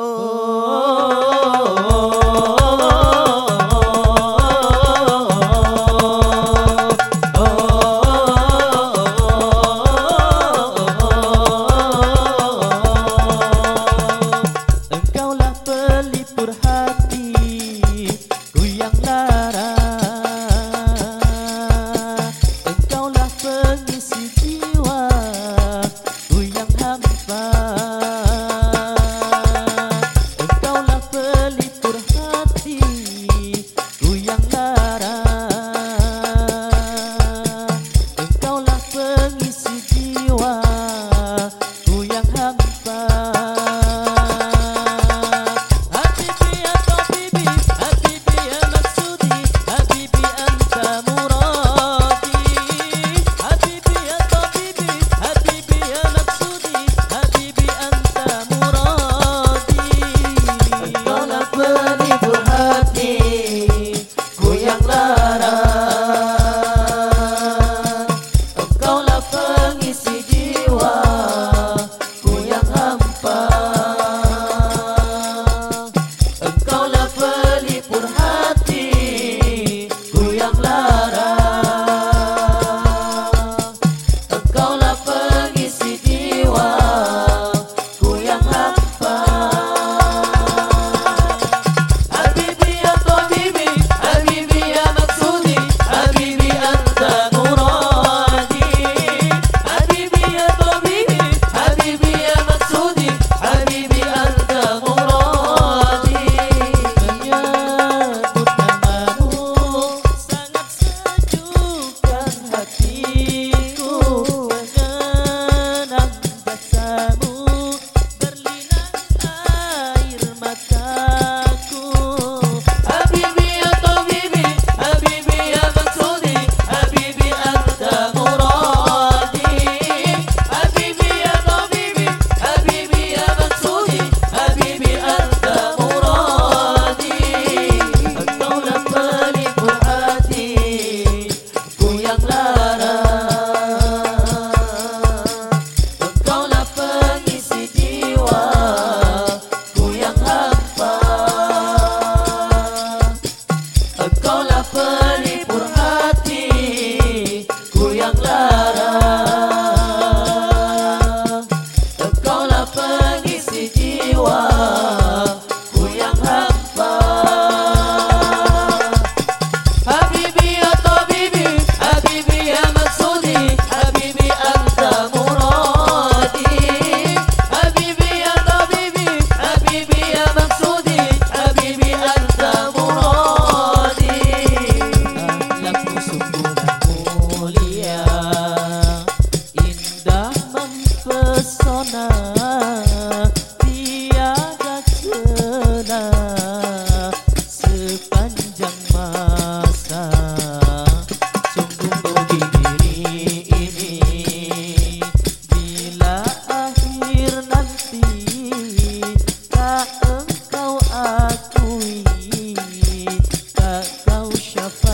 Oh.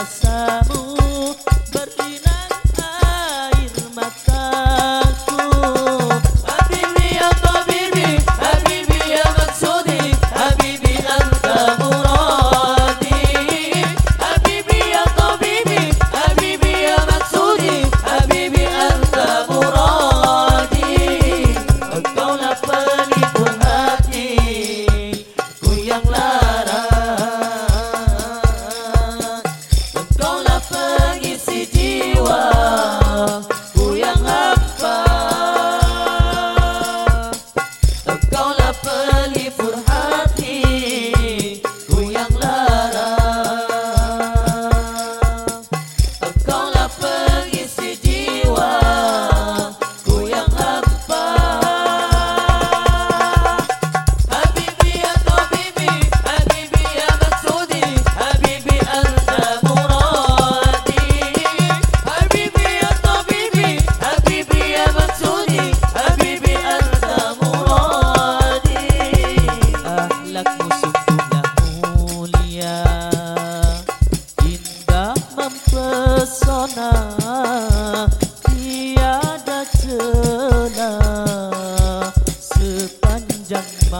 the sun.